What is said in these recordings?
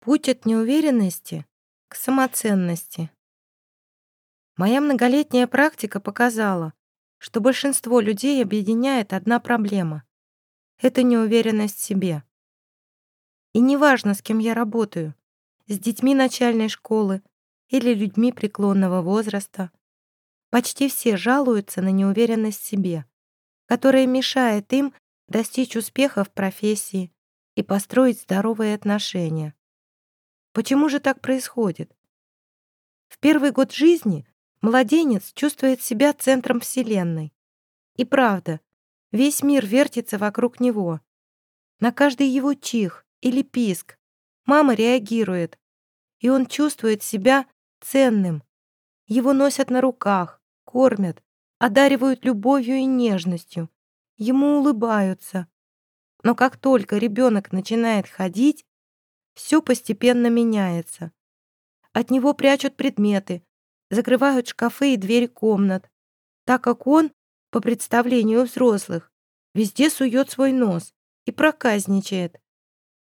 Путь от неуверенности к самоценности. Моя многолетняя практика показала, что большинство людей объединяет одна проблема — это неуверенность в себе. И неважно, с кем я работаю, с детьми начальной школы или людьми преклонного возраста, почти все жалуются на неуверенность в себе, которая мешает им достичь успеха в профессии и построить здоровые отношения. Почему же так происходит? В первый год жизни младенец чувствует себя центром Вселенной. И правда, весь мир вертится вокруг него. На каждый его чих или писк мама реагирует, и он чувствует себя ценным. Его носят на руках, кормят, одаривают любовью и нежностью, ему улыбаются. Но как только ребенок начинает ходить, все постепенно меняется. От него прячут предметы, закрывают шкафы и двери комнат, так как он, по представлению взрослых, везде сует свой нос и проказничает.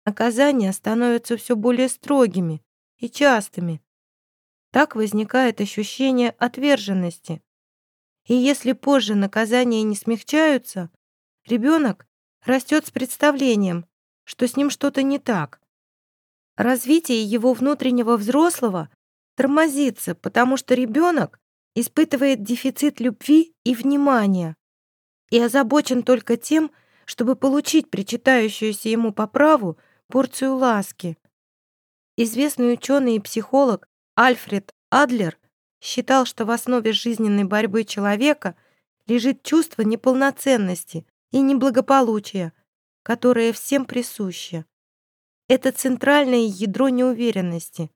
Наказания становятся все более строгими и частыми. Так возникает ощущение отверженности. И если позже наказания не смягчаются, ребенок растет с представлением, что с ним что-то не так. Развитие его внутреннего взрослого тормозится, потому что ребенок испытывает дефицит любви и внимания и озабочен только тем, чтобы получить причитающуюся ему по праву порцию ласки. Известный ученый и психолог Альфред Адлер считал, что в основе жизненной борьбы человека лежит чувство неполноценности и неблагополучия, которое всем присуще. Это центральное ядро неуверенности.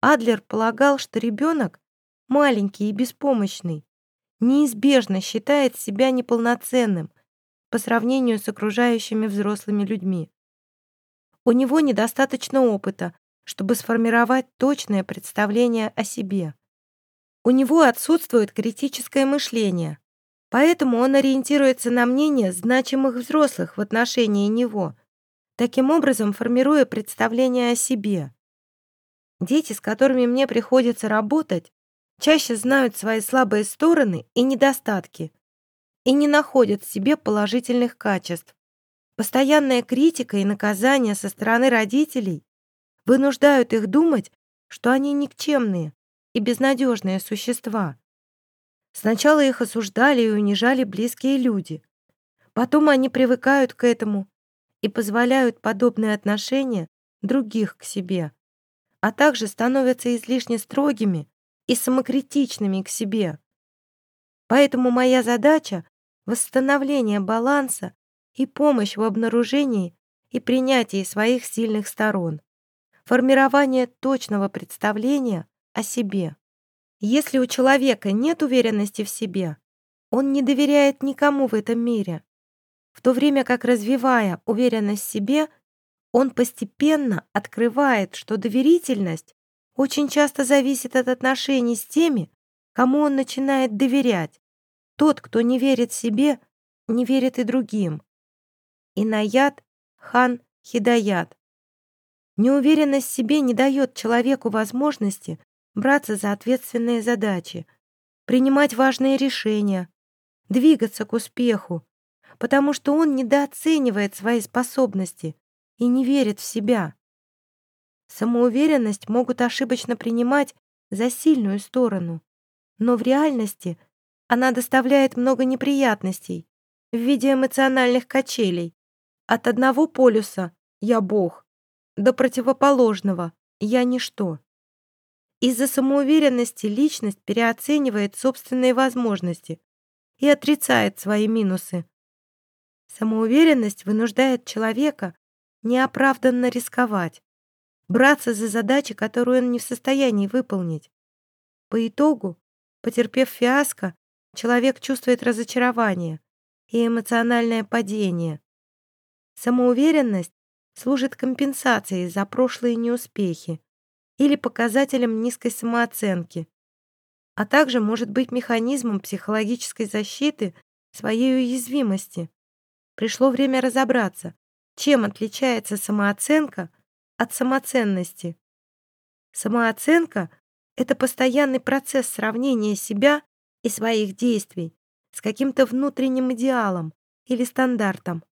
Адлер полагал, что ребенок, маленький и беспомощный, неизбежно считает себя неполноценным по сравнению с окружающими взрослыми людьми. У него недостаточно опыта, чтобы сформировать точное представление о себе. У него отсутствует критическое мышление, поэтому он ориентируется на мнение значимых взрослых в отношении него – таким образом формируя представление о себе. Дети, с которыми мне приходится работать, чаще знают свои слабые стороны и недостатки и не находят в себе положительных качеств. Постоянная критика и наказание со стороны родителей вынуждают их думать, что они никчемные и безнадежные существа. Сначала их осуждали и унижали близкие люди. Потом они привыкают к этому и позволяют подобные отношения других к себе, а также становятся излишне строгими и самокритичными к себе. Поэтому моя задача — восстановление баланса и помощь в обнаружении и принятии своих сильных сторон, формирование точного представления о себе. Если у человека нет уверенности в себе, он не доверяет никому в этом мире, в то время как, развивая уверенность в себе, он постепенно открывает, что доверительность очень часто зависит от отношений с теми, кому он начинает доверять. Тот, кто не верит себе, не верит и другим. Инаят хан Хидаят. Неуверенность в себе не дает человеку возможности браться за ответственные задачи, принимать важные решения, двигаться к успеху, потому что он недооценивает свои способности и не верит в себя. Самоуверенность могут ошибочно принимать за сильную сторону, но в реальности она доставляет много неприятностей в виде эмоциональных качелей. От одного полюса «я Бог» до противоположного «я ничто». Из-за самоуверенности личность переоценивает собственные возможности и отрицает свои минусы, Самоуверенность вынуждает человека неоправданно рисковать, браться за задачи, которые он не в состоянии выполнить. По итогу, потерпев фиаско, человек чувствует разочарование и эмоциональное падение. Самоуверенность служит компенсацией за прошлые неуспехи или показателем низкой самооценки, а также может быть механизмом психологической защиты своей уязвимости. Пришло время разобраться, чем отличается самооценка от самоценности. Самооценка — это постоянный процесс сравнения себя и своих действий с каким-то внутренним идеалом или стандартом.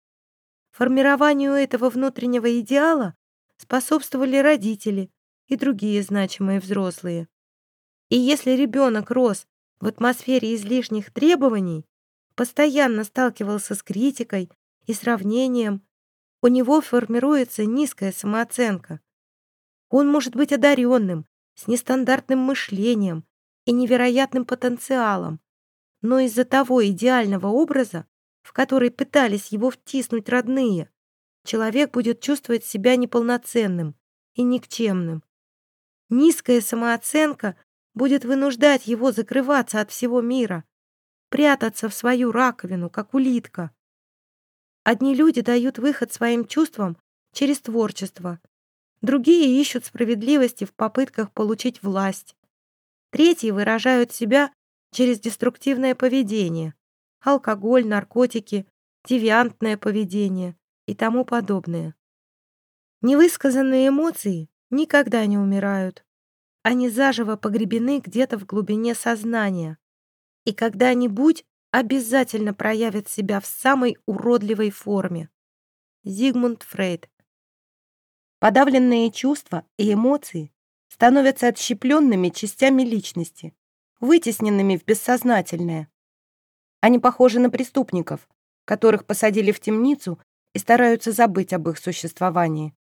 Формированию этого внутреннего идеала способствовали родители и другие значимые взрослые. И если ребенок рос в атмосфере излишних требований, постоянно сталкивался с критикой и сравнением, у него формируется низкая самооценка. Он может быть одаренным, с нестандартным мышлением и невероятным потенциалом, но из-за того идеального образа, в который пытались его втиснуть родные, человек будет чувствовать себя неполноценным и никчемным. Низкая самооценка будет вынуждать его закрываться от всего мира, прятаться в свою раковину, как улитка. Одни люди дают выход своим чувствам через творчество, другие ищут справедливости в попытках получить власть, третьи выражают себя через деструктивное поведение, алкоголь, наркотики, девиантное поведение и тому подобное. Невысказанные эмоции никогда не умирают. Они заживо погребены где-то в глубине сознания. И когда-нибудь обязательно проявят себя в самой уродливой форме. Зигмунд Фрейд. Подавленные чувства и эмоции становятся отщепленными частями личности, вытесненными в бессознательное. Они похожи на преступников, которых посадили в темницу и стараются забыть об их существовании.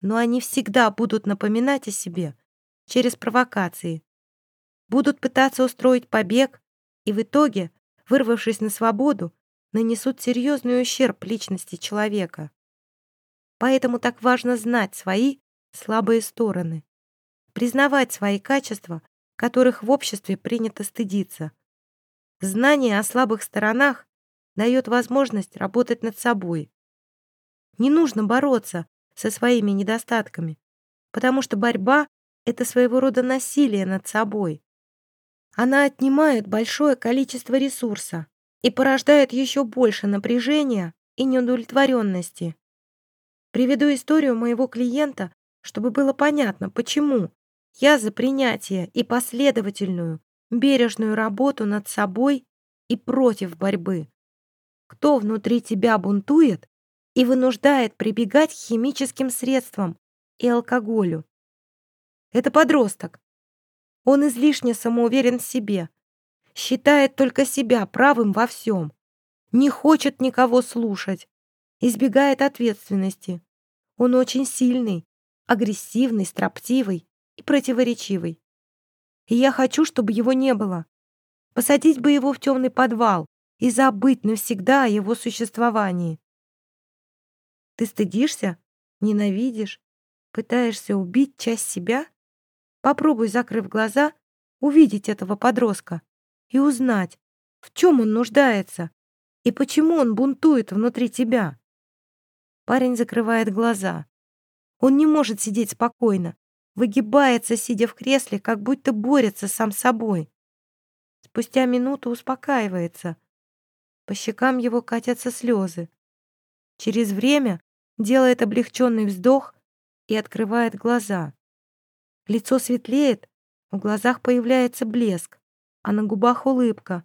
Но они всегда будут напоминать о себе через провокации. Будут пытаться устроить побег и в итоге, вырвавшись на свободу, нанесут серьезный ущерб личности человека. Поэтому так важно знать свои слабые стороны, признавать свои качества, которых в обществе принято стыдиться. Знание о слабых сторонах дает возможность работать над собой. Не нужно бороться со своими недостатками, потому что борьба — это своего рода насилие над собой. Она отнимает большое количество ресурса и порождает еще больше напряжения и неудовлетворенности. Приведу историю моего клиента, чтобы было понятно, почему я за принятие и последовательную, бережную работу над собой и против борьбы. Кто внутри тебя бунтует и вынуждает прибегать к химическим средствам и алкоголю? Это подросток, он излишне самоуверен в себе, считает только себя правым во всем, не хочет никого слушать, избегает ответственности. Он очень сильный, агрессивный, строптивый и противоречивый. И я хочу, чтобы его не было. Посадить бы его в темный подвал и забыть навсегда о его существовании. Ты стыдишься, ненавидишь, пытаешься убить часть себя? Попробуй, закрыв глаза, увидеть этого подростка и узнать, в чем он нуждается и почему он бунтует внутри тебя. Парень закрывает глаза. Он не может сидеть спокойно, выгибается, сидя в кресле, как будто борется сам с собой. Спустя минуту успокаивается. По щекам его катятся слезы. Через время делает облегченный вздох и открывает глаза. Лицо светлеет, в глазах появляется блеск, а на губах улыбка.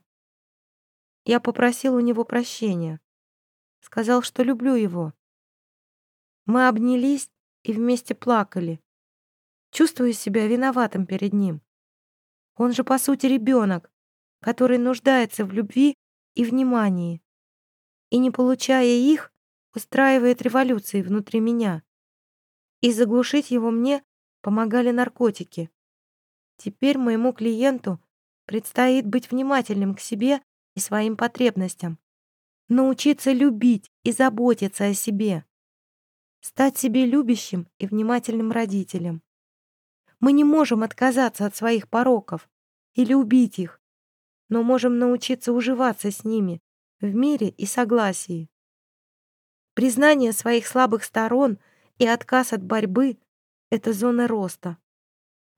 Я попросил у него прощения. Сказал, что люблю его. Мы обнялись и вместе плакали. Чувствую себя виноватым перед ним. Он же, по сути, ребенок, который нуждается в любви и внимании. И, не получая их, устраивает революции внутри меня. И заглушить его мне помогали наркотики. Теперь моему клиенту предстоит быть внимательным к себе и своим потребностям, научиться любить и заботиться о себе, стать себе любящим и внимательным родителем. Мы не можем отказаться от своих пороков или убить их, но можем научиться уживаться с ними в мире и согласии. Признание своих слабых сторон и отказ от борьбы это зона роста.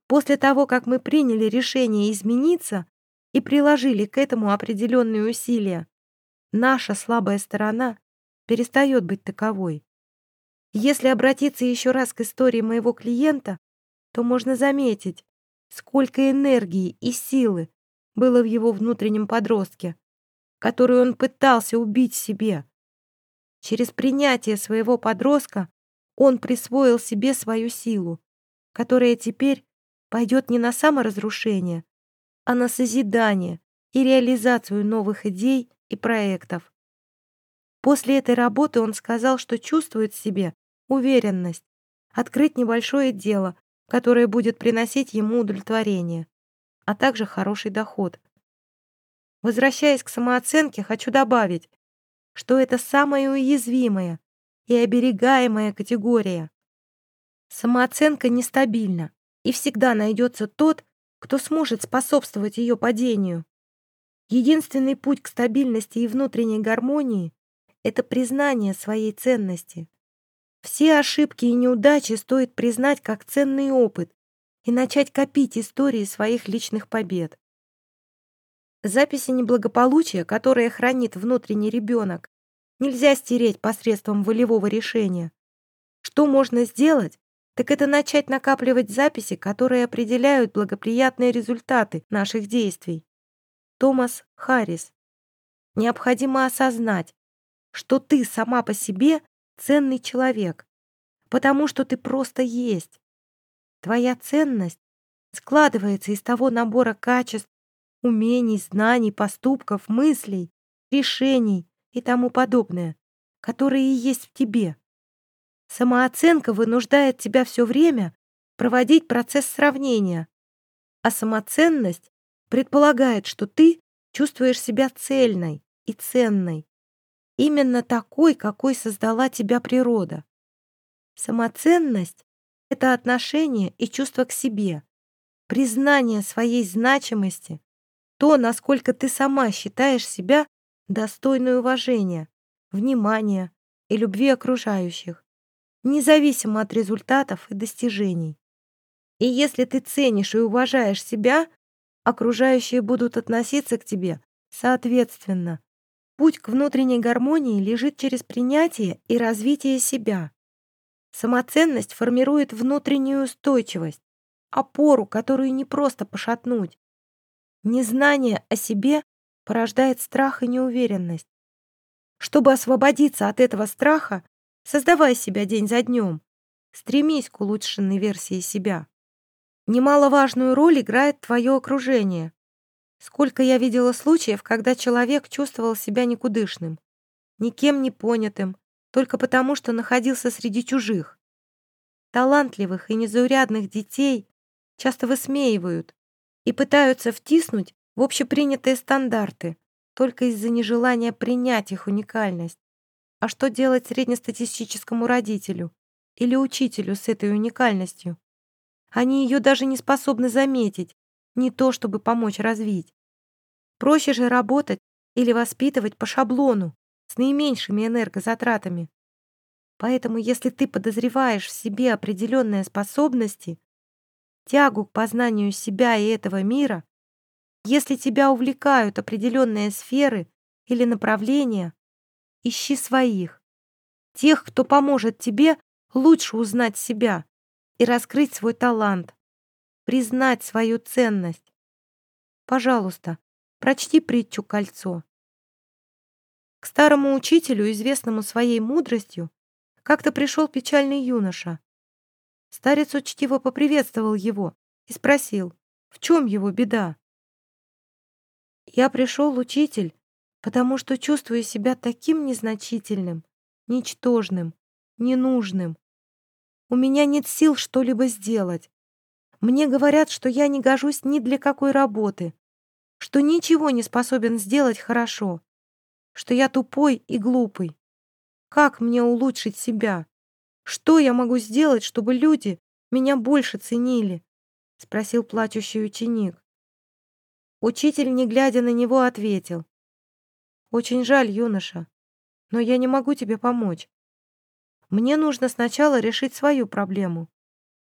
После того, как мы приняли решение измениться и приложили к этому определенные усилия, наша слабая сторона перестает быть таковой. Если обратиться еще раз к истории моего клиента, то можно заметить, сколько энергии и силы было в его внутреннем подростке, которую он пытался убить себе. Через принятие своего подростка он присвоил себе свою силу, которая теперь пойдет не на саморазрушение, а на созидание и реализацию новых идей и проектов. После этой работы он сказал, что чувствует в себе уверенность открыть небольшое дело, которое будет приносить ему удовлетворение, а также хороший доход. Возвращаясь к самооценке, хочу добавить, что это самая уязвимая и оберегаемая категория. Самооценка нестабильна, и всегда найдется тот, кто сможет способствовать ее падению. Единственный путь к стабильности и внутренней гармонии — это признание своей ценности. Все ошибки и неудачи стоит признать как ценный опыт и начать копить истории своих личных побед. Записи неблагополучия, которые хранит внутренний ребенок, нельзя стереть посредством волевого решения. Что можно сделать, так это начать накапливать записи, которые определяют благоприятные результаты наших действий. Томас Харрис. Необходимо осознать, что ты сама по себе ценный человек, потому что ты просто есть. Твоя ценность складывается из того набора качеств, умений, знаний, поступков, мыслей, решений и тому подобное, которые и есть в тебе. Самооценка вынуждает тебя все время проводить процесс сравнения, а самоценность предполагает, что ты чувствуешь себя цельной и ценной, именно такой, какой создала тебя природа. Самоценность — это отношение и чувство к себе, признание своей значимости, то, насколько ты сама считаешь себя достойной уважения, внимания и любви окружающих, независимо от результатов и достижений. И если ты ценишь и уважаешь себя, окружающие будут относиться к тебе соответственно. Путь к внутренней гармонии лежит через принятие и развитие себя. Самоценность формирует внутреннюю устойчивость, опору, которую не просто пошатнуть. Незнание о себе порождает страх и неуверенность. Чтобы освободиться от этого страха, создавай себя день за днем. Стремись к улучшенной версии себя. Немаловажную роль играет твое окружение. Сколько я видела случаев, когда человек чувствовал себя никудышным, никем не понятым, только потому, что находился среди чужих. Талантливых и незаурядных детей часто высмеивают и пытаются втиснуть в общепринятые стандарты только из-за нежелания принять их уникальность. А что делать среднестатистическому родителю или учителю с этой уникальностью? Они ее даже не способны заметить, не то чтобы помочь развить. Проще же работать или воспитывать по шаблону, с наименьшими энергозатратами. Поэтому если ты подозреваешь в себе определенные способности, тягу к познанию себя и этого мира, если тебя увлекают определенные сферы или направления, ищи своих, тех, кто поможет тебе лучше узнать себя и раскрыть свой талант, признать свою ценность. Пожалуйста, прочти притчу «Кольцо». К старому учителю, известному своей мудростью, как-то пришел печальный юноша. Старец учтиво поприветствовал его и спросил, в чем его беда. «Я пришел, учитель, потому что чувствую себя таким незначительным, ничтожным, ненужным. У меня нет сил что-либо сделать. Мне говорят, что я не гожусь ни для какой работы, что ничего не способен сделать хорошо что я тупой и глупый. Как мне улучшить себя? Что я могу сделать, чтобы люди меня больше ценили? Спросил плачущий ученик. Учитель, не глядя на него, ответил. Очень жаль, юноша, но я не могу тебе помочь. Мне нужно сначала решить свою проблему.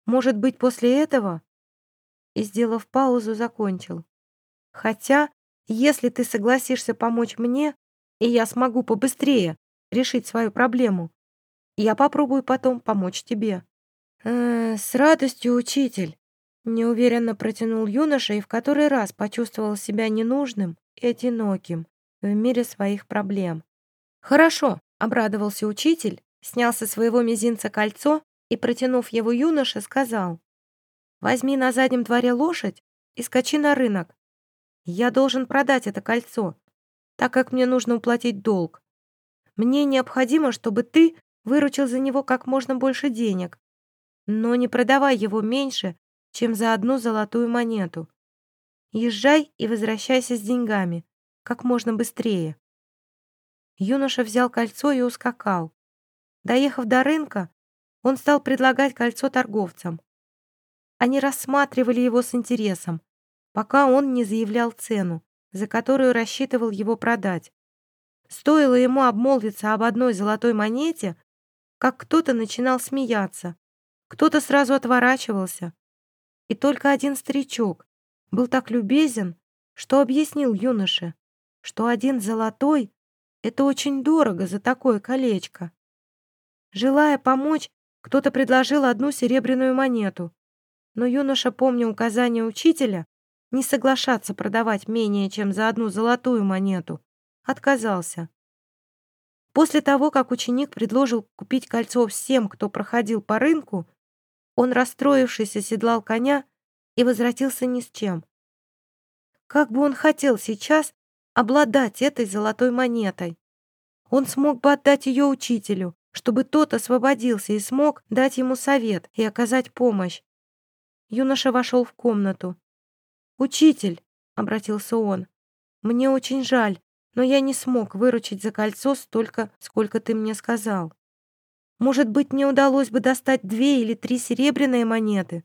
Может быть, после этого? И, сделав паузу, закончил. Хотя, если ты согласишься помочь мне, и я смогу побыстрее решить свою проблему, Я попробую потом помочь тебе». «Э, «С радостью, учитель», — неуверенно протянул юноша и в который раз почувствовал себя ненужным и одиноким в мире своих проблем. «Хорошо», — обрадовался учитель, снял со своего мизинца кольцо и, протянув его юноше, сказал, «Возьми на заднем дворе лошадь и скачи на рынок. Я должен продать это кольцо, так как мне нужно уплатить долг. Мне необходимо, чтобы ты выручил за него как можно больше денег, но не продавай его меньше, чем за одну золотую монету. Езжай и возвращайся с деньгами, как можно быстрее. Юноша взял кольцо и ускакал. Доехав до рынка, он стал предлагать кольцо торговцам. Они рассматривали его с интересом, пока он не заявлял цену, за которую рассчитывал его продать. Стоило ему обмолвиться об одной золотой монете, как кто-то начинал смеяться, кто-то сразу отворачивался. И только один старичок был так любезен, что объяснил юноше, что один золотой — это очень дорого за такое колечко. Желая помочь, кто-то предложил одну серебряную монету, но юноша, помня указания учителя, не соглашаться продавать менее чем за одну золотую монету, отказался. После того, как ученик предложил купить кольцо всем, кто проходил по рынку, он, расстроившись, оседлал коня и возвратился ни с чем. Как бы он хотел сейчас обладать этой золотой монетой. Он смог бы отдать ее учителю, чтобы тот освободился и смог дать ему совет и оказать помощь. Юноша вошел в комнату. «Учитель», — обратился он, — «мне очень жаль, но я не смог выручить за кольцо столько, сколько ты мне сказал. Может быть, мне удалось бы достать две или три серебряные монеты,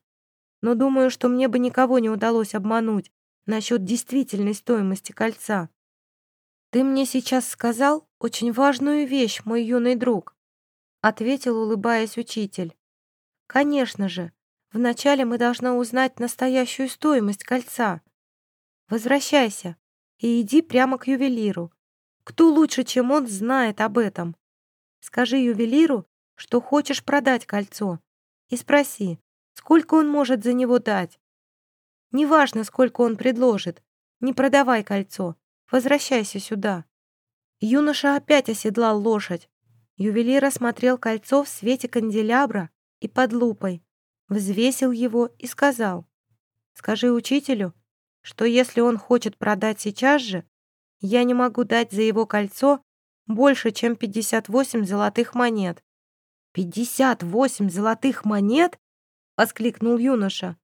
но думаю, что мне бы никого не удалось обмануть насчет действительной стоимости кольца. Ты мне сейчас сказал очень важную вещь, мой юный друг, ответил, улыбаясь учитель. Конечно же, вначале мы должны узнать настоящую стоимость кольца. Возвращайся и иди прямо к ювелиру. Кто лучше, чем он, знает об этом? Скажи ювелиру, что хочешь продать кольцо, и спроси, сколько он может за него дать. Неважно, сколько он предложит, не продавай кольцо, возвращайся сюда. Юноша опять оседлал лошадь. Ювелир осмотрел кольцо в свете канделябра и под лупой, взвесил его и сказал, «Скажи учителю, что если он хочет продать сейчас же, я не могу дать за его кольцо больше, чем 58 золотых монет. «Пятьдесят восемь золотых монет?» — воскликнул юноша.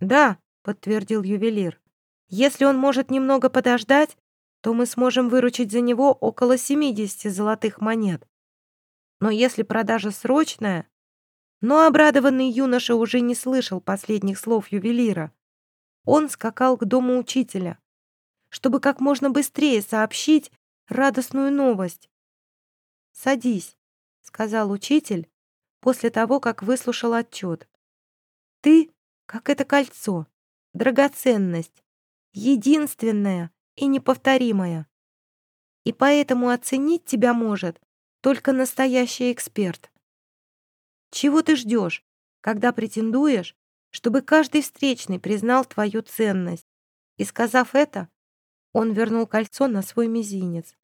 «Да», — подтвердил ювелир. «Если он может немного подождать, то мы сможем выручить за него около семидесяти золотых монет. Но если продажа срочная...» Но обрадованный юноша уже не слышал последних слов ювелира. Он скакал к дому учителя, чтобы как можно быстрее сообщить радостную новость. «Садись», — сказал учитель после того, как выслушал отчет. «Ты, как это кольцо, драгоценность, единственная и неповторимая. И поэтому оценить тебя может только настоящий эксперт. Чего ты ждешь, когда претендуешь, чтобы каждый встречный признал твою ценность?» И сказав это, он вернул кольцо на свой мизинец.